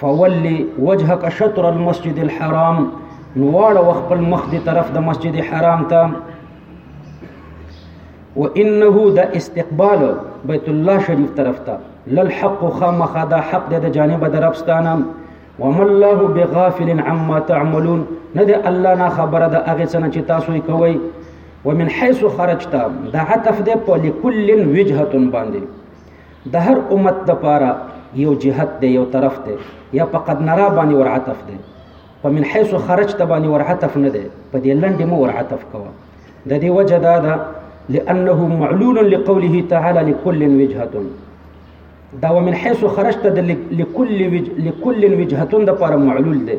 فولی وجهک شطر المسجد الحرام نوال وخپل مخ دی طرف د مسجد حرام ته وانه دا استقبال بیت الله شریف طرف ته للحق خامخ دا حق د جانب د ربستانه وما الله بغافل عما تعملون نه دی الله نه خبره د هغه څه نه چې تاسو یې کوئ ومن حيث خرجت دا عطف ده په لكل وجهه باندې د هر امت د پاره یو جهت دی یو طرف دی یا په قد نرا باندې ور عطف دی په من حيث خرج ته باندې ور عطف نه دی په دې لنډې مو ور عطف کوه د دې وجه دا ده لأنه معلول لقوله تعالى لكل وجهة دا ومن حيث خرجت لكل وجهة د پر معلول دی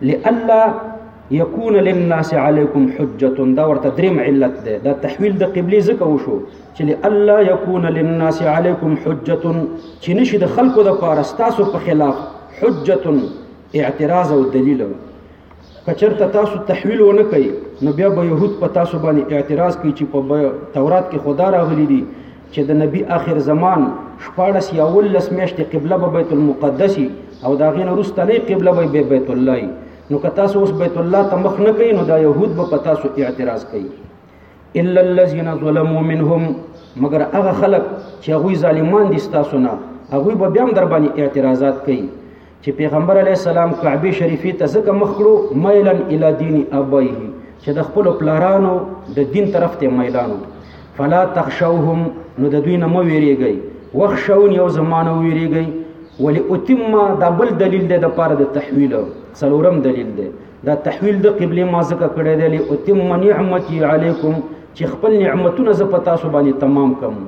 لالا يكون للناس عليكم حجه دا ورته دریم علت ده دا تحویل د قبله زکه وشو چې لالا يكون للناس عليكم حجه چې نشي د خلکو د پاره تاسو په خلاف حجه اعتراض او دلیل کچرته تاسو تحویل ونه کوي نو بیا به يهود په تاسو باندې اعتراض کوي چې په تورات کې خدا راغلي دي چې د نبی اخر زمان شپاړس یا ولس میاشتې قبله به بیت المقدس او دا غین وروسته نه قبله به بی بیت الله نو که تاسو اوس بیت الله ته مخ نه کوي نو دا يهود به په تاسو اعتراض کوي الا الذين ظلموا منهم مگر هغه خلک چې هغه ظالمان دي تاسو نه هغه به بیا در باندې اعتراضات کوي چې پیغمبر علی السلام کعبه شریفه ته ځکه مخ کړو میلن الی دین ابایه چې د خپل پلارانو د دین طرف ته میلانو فلا تخشوهم نو د دوی نه مو ویریږي وخشون یو زمانه ویریږي ولی اتم دا بل دلیل دی د پاره د تحویل څلورم دلیل دی دا تحویل د قبله ما ځکه کړی دی اتم نعمتي علیکم چې خپل نعمتونه ز پتا سو باندې تمام کوم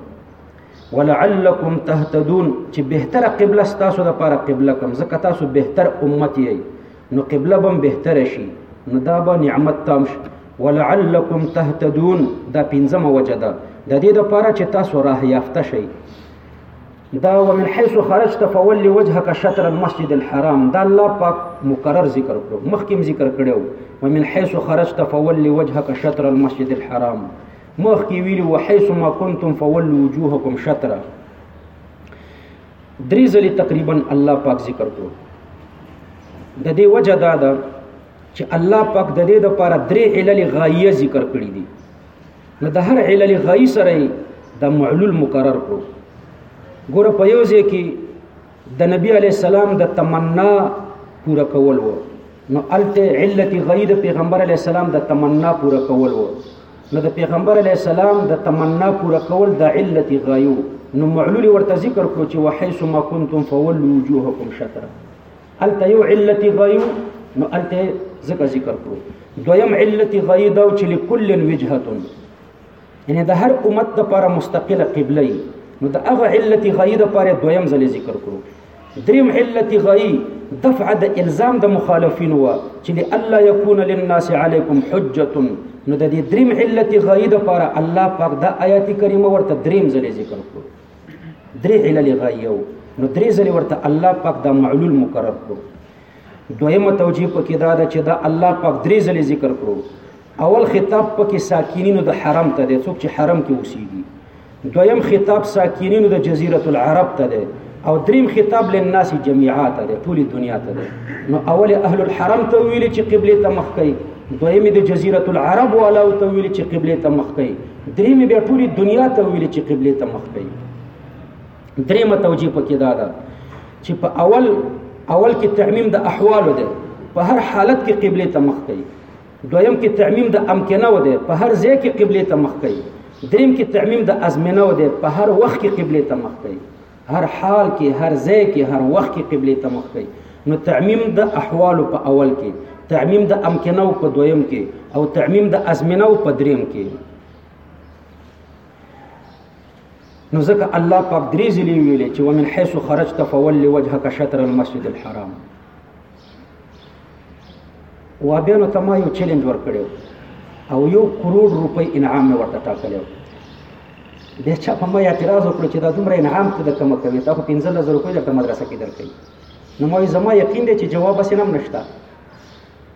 ولعلکم تهتدون چې بهتره قبله تاسو د پاره قبله کوم ځکه تاسو بهتر امت یې نو قبله بم بهتره شي نو دا به نعمت تام شي ولعلکم تهتدون دا پنځمه وجه ده د دې لپاره چې تاسو راه یافته شئ دا ومن حيث خرجت فولي وجهك شطر المسجد الحرام دا الله پاک مکرر ذکر کړو مخکیم ذکر کړو ومن حيث خرجت فولي وجهك شطر المسجد الحرام مخکې ویلي و حيث ما كنتم فولوا وجوهكم شطره درې ځلې تقریبا الله پاک ذکر کړو د دې وجه دا ده چې الله پاک د دې لپاره درې علل غایه ذکر کړې دي نو د هر علل غایي سره د معلول مقرر کړو ګوره په یو ځای کې د نبی علی السلام د تمنا پوره کول وو نو الته علت غید پیغمبر علی السلام د تمنا پوره کول وو نو د پیغمبر علی السلام د تمنا پوره کول د علت غایو نو معلول ورته ذکر کړو چې وحیث ما کنتم فولوا وجوهکم شطر الته یو علت غایو نو الته ذکر ذکر کړو دویم علت غایو دا چې لكل وجهه یعنی د هر امت د لپاره مستقله قبله ای نو د هغه علت غی د لپاره دویم ځل ذکر کړو دریم علت غی دفع د الزام د مخالفین و چې الله یکون للناس علیکم حجه نو د دې دریم علت غی د لپاره الله پاک د آیات کریمه ورته دریم ځل ذکر کړو درې علل غی یو نو درې ځل ورته الله پاک د معلول مقرر کړو دویمه توجیه پکې دا ده چې دا الله پاک درې ځل ذکر کړو اول خطاب پکې ساکینینو د حرم ته دی څوک چې حرم کې اوسېږي دویم خطاب ساکینینو د جزیره العرب ته دی او دریم خطاب للناس جميعا ته دی ټولې دنیا ته دی نو اول اهل الحرم ته ویل چې قبله ته مخ کوي دویم د جزیره العرب والا ته ویل چې قبله ته مخ کوي دریم بیا ټولې دنیا ته ویل چې قبله ته مخ کوي دریم توجیه پکې دا ده چې په اول اول کې تعمیم د احوالو ده په هر حالت کې قبله ته مخ کوي دویم کې تعمیم د امکنه و دی په هر ځای کې قبله ته مخ کوي دریم کې تعمیم د ازمنه و دی په هر وخت کې قبله ته مخ کوي هر حال کې هر ځای کې هر وخت کې قبله ته مخ کوي نو تعمیم د احوال په اول کې تعمیم د امکنه په دویم کې او تعمیم د ازمنه په دریم کې نو ځکه الله پاک درې ځلې ویلې چې ومن حيث خرجت فول وجهك شطر المسجد الحرام وابیانو ته ما یو چیلنج ورکړی او یو کروڑ روپۍ انعام مې ورته ټاکلی و بیا چا په ما اعتراض وکړو چې دا دومره انعام ته د کمه کوي تا خو پنځلس زره روپۍ درته مدرسه کې درکوي نو ما زما یقین دی چې جواب هسې هم نشته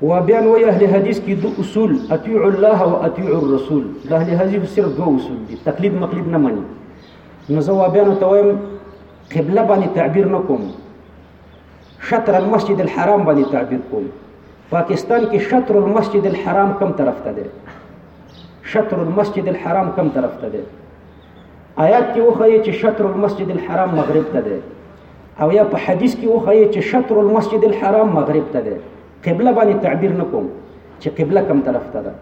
و بیا نو اهل حدیث کې دو اصول اطیع الله او اطیع الرسول د اهل حدیث صرف دو اصول دي تقلید مقلید نه مني نو زه و بیا نو ته وایم قبله باندې تعبیر نه کوم شطر المسجد الحرام باندې تعبیر کوم پاکستان کې شطر المسجد الحرام کم طرف ته دی شطر المسجد الحرام کم طرف ته دی آیات کې وخایي چې شطر المسجد الحرام مغرب ته دی او یا په حدیث کې وخایي چې شطر المسجد الحرام مغرب ته دی قبله باندې تعبیر نکوم چې قبله کم طرف ته ده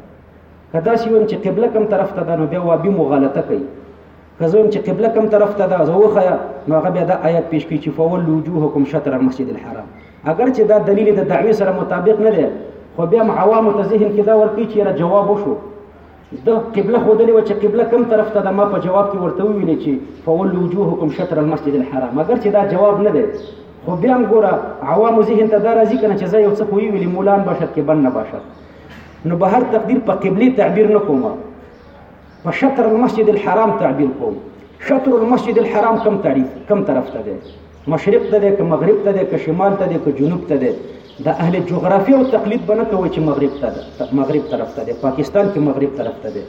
کدا سی ویم چې قبله کم طرف ته ده نو بیا وابي مغالطه کوي که زه وایم چې قبله کوم طرف ته ده زه وښیه نو هغه بیا دا آیت پیش کوي چې فولو وجوهکم شطر المسجد الحرام اگر چې دا دلیل د دعوی سره مطابق نه دی خو بیا هم عوامو ته ذهن کې دا ورکوي چې یاره جواب وشو د قبله ښودلې وه چې قبله کوم طرف ته ده ما په جواب کې ورته وویلې چې فولو وجوهکم شطر المسجد الحرام اگر چې دا جواب نه دی خو بیا هم ګوره عوامو ذهن ته دا راځي که نه چې زه یو څه خو ویلي مولان باشد کې بن نه باشد نو به هر تقدیر په قبلې تعبیر نه کوم په شطر المسجد الحرام تعبیر کوم شطر المسجد الحرام کم تعریف کم طرف ته دی مشرق ته دی که مغرب ته دی که شمال ته دی که جنوب ته دی د اهل جغرافیه او تقلید بنه کوي چې مغرب ته ده مغرب طرف ته ده پاکستان کې مغرب طرف ته ده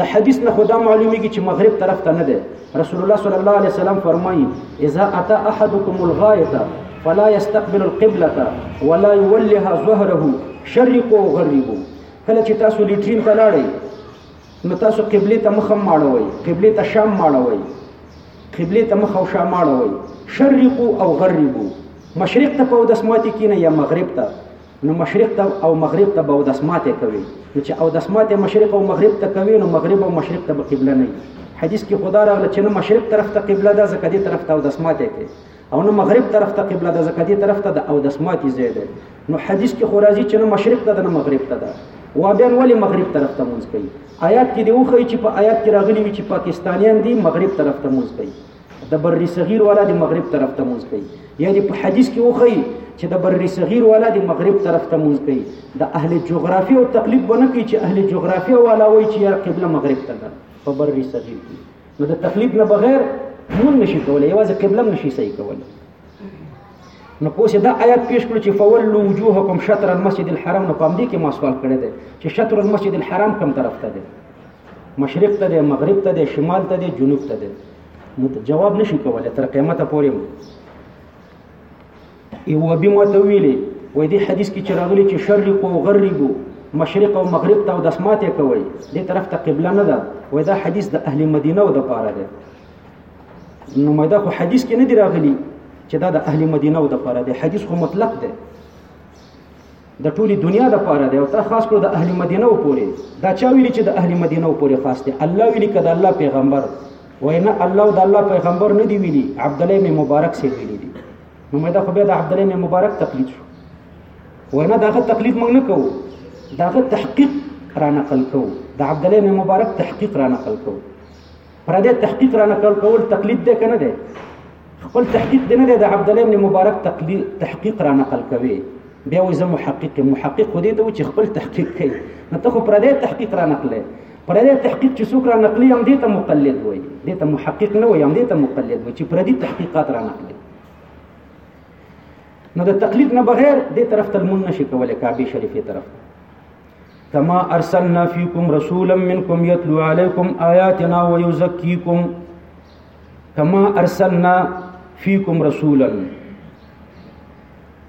د حدیث نه خدا معلومیږي چې مغرب طرف ته نه ده رسول الله صلی الله علیه وسلم فرمایي اذا اتى احدكم الغایه فلا يستقبل القبلة ولا يولها ظهره شرقوا وغربوا کله چې تاسو لیټرین ته لاړئ نو تاسو قبله ته مخ هم ماړوي قبله ته شام ماړوي قبله ته مخ او شام ماړوي شرقو او غربو مشرق ته په دسماتي کینه یا مغرب ته نو مشرق ته او مغرب ته به دسماته کوي نو چې او دسماته مشرق او مغرب ته کوي نو مغرب او مشرق ته به قبله نه حدیث کې خدا راغله چې نو مشرق طرف ته قبله ده ځکه دې طرف ته او دسماته کوي او نه مغرب طرف ته قبله ده ځکه دې طرف ته ده او د سماتي ځای دی نو حدیث کې خو راځي چې نه مشرق ته ده نه مغرب ته ده وابیان ولې مغرب طرف ته مونځ کوي آیات کې دی وخی چې په آیات کې راغلی وي چې پاکستانیان دی مغرب طرف ته مونږ کوي د بر صغیر والا دی مغرب طرف ته مونږ کوي یعنی په حدیث کې وخی چې د بر صغیر والا دی مغرب طرف ته مونږ کوي د اهل جغرافي او تقلید بنه کوي چې اهل جغرافي والا وایي چې قبله مغرب ته ده په بر صغیر کې نو د تقلید نه بغیر مون نشي کولای یوازې قبله نشي صحیح کولای نو کوسه دا آیات پیش کړو چې فولوا وجوهکم شطر المسجد الحرام نو پام دې کې ما سوال کړی دی چې شطر المسجد الحرام کوم طرف ته دی مشرق ته دی مغرب ته دی شمال ته دی جنوب ته دی نو جواب نشي کولای تر قیامت پورې یو وبي ماته ویلي وای دې حدیث کې چې راغلي چې شرق او غرب مشرق او مغرب ته د اسمات کوي دې طرف ته قبله نه ده وای دا حدیث د اهل مدینه او د پاره ده نو مې دا خو حدیث کې نه دی راغلي چې دا د اهل مدینه او د پاره ده حدیث خو مطلق ده د ټولي دنیا د پاره دی او تر خاص کړو د اهل مدینه او پوري دا چا ویلي چې د اهل مدینه او پوري خاص دی الله ویلي کده الله پیغمبر وینا الله او د الله پیغمبر نه دی ویلي عبد الله بن مبارک سي ویلي دی نو مې دا خو بیا د عبدالله ابن مبارک تقلید شو وینا دغه تقلید موږ نه کوو دغه تحقیق را نقل کوو د عبدالله ابن مبارک تحقیق را نقل کوو پر دې تحقیق را نقل کول تقلید دی که نه دی خپل تحقیق دی نه دی د عبدالله ابن مبارک تقلید تحقیق را نقل کوي بیا وایي زه محقق محقق خو دې ته و چې خپل تحقیق کوي نو ته خو پر دې تحقیق را نقلې پردی تحقیق چې څوک را نقلی هم دې ته مقلد وایي دې ته محقق نه وایي هم دې ته مقلد وایي چې پردي تحقیقات را نقلی نو د تقلید نه بغیر دې طرف ته لمون نشي کولای کعبه شریفه طرف کما ارسلنا فیکم رسولا منکم یتلو علیکم آیاتنا ویزکیکم کما ارسلنا فیکم رسولا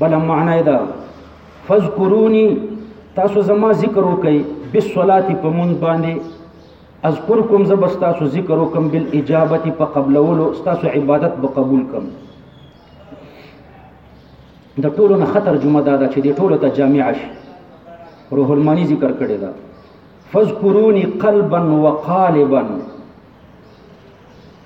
بل معنا دا فذكروني تاسو زما ذکر وکي بالصلاه په مون باندې اذكركم زبستاسو ذکر وکم بالاجابه په قبلولو استاسو عبادت به قبول کم د ټولو نه خطر جمعه دا ده چې د ټولو ته جامع شي روح المانی ذکر کړی دا فذكروني قلبا وقالبا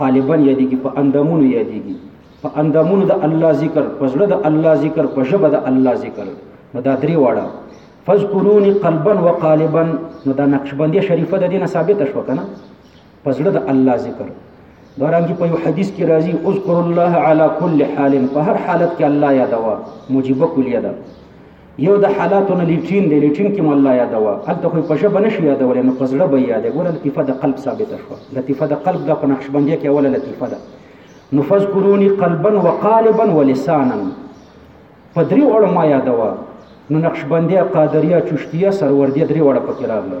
غالبا یادېږي په اندامونو یادېږي په اندامونو د الله ذکر په زړه د الله ذکر په ژبه د الله ذکر نو دا درې واړه فذكروني قلبا وقالبا نو دا نقشبندیه شریفه د دینه ثابته شو کنه په زړه د الله ذکر دارنګي په یو حدیث کې راځي اذكر الله على كل حال په هر حالت کې الله یادوا موجبه کلیه ده یو د حالاتو نه لیټین دی لیټین کې مولا یادوه هلته خو په ژبه نشي یادولی نو په زړه به یې یادوې ګوره لطیفه د قلب ثابته شوه لطیفه د قلب دا په نقشبندیه کې اوله لطیفه ده نو فذکروني قلبا وقالبا ولسانا په درې وړو ما یادوه نو نقشبندیه قادریه چشتیه سروردیه درې وړه پکې راغله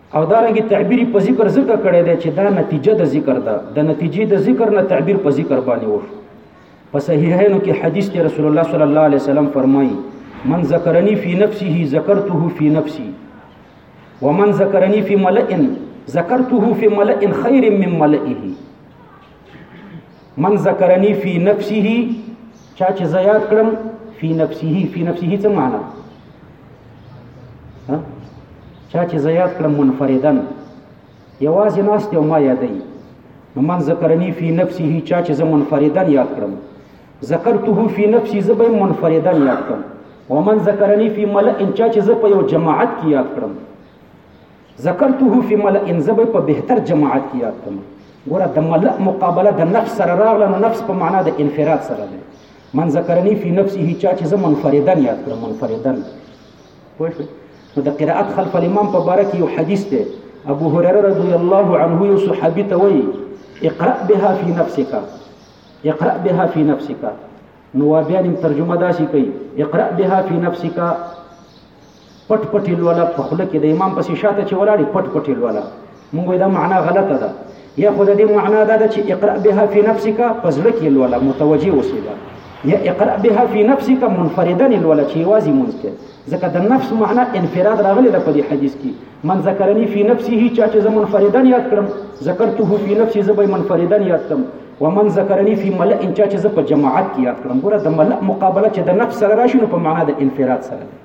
او دا رنګ تعبیر په ذکر ذکر کړی دی چې دا نتیجه د ذکر ده د نتیجې د ذکر نه تعبیر په ذکر باندې وو په صحیحینو کې حدیث دی رسول الله صلی الله علیه وسلم فرمایي من ذکرنی فی نفسه ذکرته فی نفسی ومن ذکرنی فی ملئ ذکرته فی ملئ خیر من ملئه من ذکرنی فی نفسه چا چې زیات کړم فی نفسه فی نفسه څه معنا چا چې زیات کړم منفردن یوازې ناس ته ما یادې نو من ذکرنی فی نفسه چا چې زه منفردن یاد کړم ذکرته فی نفسی زه به منفردن یاد کړم ومن ذکرنی فی ملئ چا چې زه په یو جماعت کې یاد کړم ذکرته فی ملئ زه به په بهتر جماعت کې یاد کوم ګوره د ملئ مقابله د نفس سره راغله نو نفس په معنا د انفراد سره دی من ذکرنی فی نفسه چا چې زه منفردن یاد کړم منفردن پوه شو نو د قرائت خلف الامام په باره کې یو حدیث دی ابو هريره رضی الله عنه یو صحابي ته وایي اقرأ بها فی نفسک اقرأ بها فی نفسک نو بیا ترجمه داسې کوي اقرأ بها فی نفسک پټ پټ یې لوله په خوله کې د امام پسې شاته چې ولاړ یې پټ پټ یې لوله مونږ وایو دا معنا غلطه ده یا خو د دې معنا دا ده چې اقرأ بها فی نفسک په زړه کې لوله متوجه اوسېږه یا اقرأ بها فی نفسک منفردن لوله چې یوازې مونږ ته ځکه د نفس معنا انفراد راغلی ده په دې حدیث کې من ذکرنی فی نفسه چا چې زه منفردن یاد کړم ذکرته فی نفسه زه به منفردن یاد کړم ومن ذکرنی فی ملئ چا چې زه په جماعت کې یاد کړم ګوره د ملئ مقابله چې د نفس سره راشي نو په معنا د انفراد سره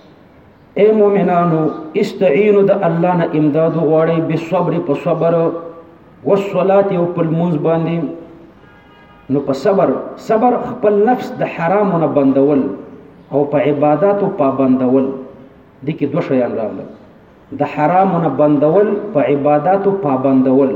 اے مؤمنانو استعینوا د الله نه امداد غواړئ بالصبر په صبر والصلاه او په منځ باندې نو په صبر صبر خپل نفس د حرامو نه بندول او په عبادتو پابندول د کې دوه شیان راغلل د حرامو نه بندول په عبادتو پابندول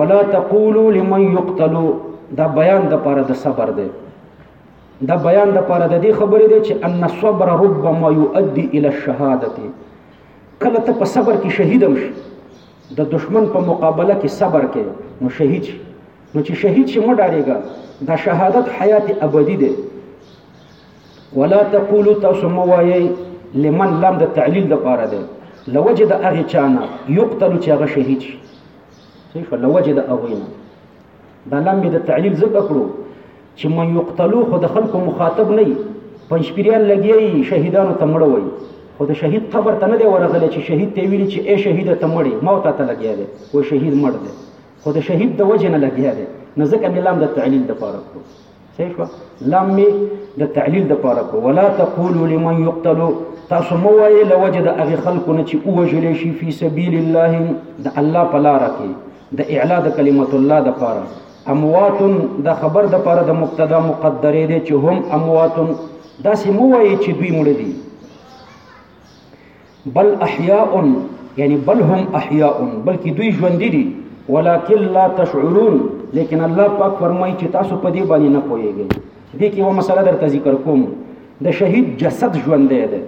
ولا تقولوا لمن يقتل دا بیان د پاره د صبر دی دا بیان د پاره د دې خبرې دی چې ان الصبر ربما يؤدي الى الشهاده کله ته په صبر کې شهیدم شي د دشمن په مقابله کې صبر کې نو شهید شي نو چې شهید شي مو ډارېږه دا شهادت حیات ابدی دی ولا تقولوا تاسو مو وایي لمن لم د تعلیل د پاره دی لوجه د هغه چانه یقتل چې هغه شهید شي صحیح شو لوجه د هغه نه دا لم د تعلیل ذکر کړو چې من یقتلو خو د خلکو مخاطب نه پنځپیریان لګي شهیدانو ته مړ وایي خو د شهید قبر ته نه دی ورغلی چې شهید ته ویلي چې ای شهیده ته مړې موت ته لګیا دی و شهید مړ دی خو د شهید د وجه نه لګیا دی نو ځکه مې لام د تعلیل دپاره کړو صحیح شو لام می د تعلیل د پاره کو ولا تقولوا لمن يقتل تاسو مو وایي لوجه د هغه خلکو نه چې اوجل شي فی سبیل الله د الله په لار کې د اعلا د کلمت الله د پاره اموات د خبر د پاره د مبتدا مقدره دي چې هم اموات دا سموي چې دوی مړ دي بل احیاء یعنی بل هم احیاء بلکې دوی ژوند دي ولکن لا تشعرون لیکن الله پاک فرمایي چې تاسو په دې باندې نه پوهیږئ دې کې یو مسله درته ذکر کوم د شهید جسد ژوند دی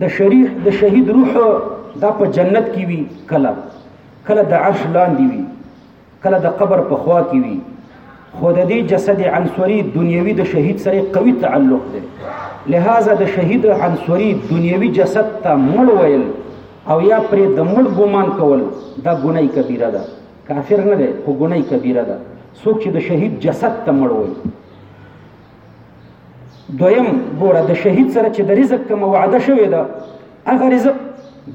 د شریح د شهید روح دا په جنت کې وي کله کله د عرش لاندې وي کله د قبر په خوا کې وي خو د دې جسد عنصري دنیوي د شهید سره قوي تعلق دی لہذا د شهید عنصري دنیوي جسد ته مړ ویل او یا پرې د مړ ګمان کول دا ګنای کبیره ده کافر نه دی خو ګنای کبیره ده څوک چې د شهید جسد ته مړ وایي دویم ګوره د شهید سره چې د رزق کوم وعده شوې ده هغه رزق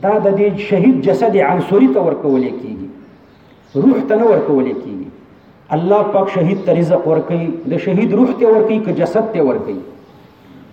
دا د دې شهید جسد عنصري ته ورکول کیږي روح ته نه ورکول کیږي الله پاک شهید ته رزق ورکړي د شهید روح ته ورکړي که جسد ته ورکړي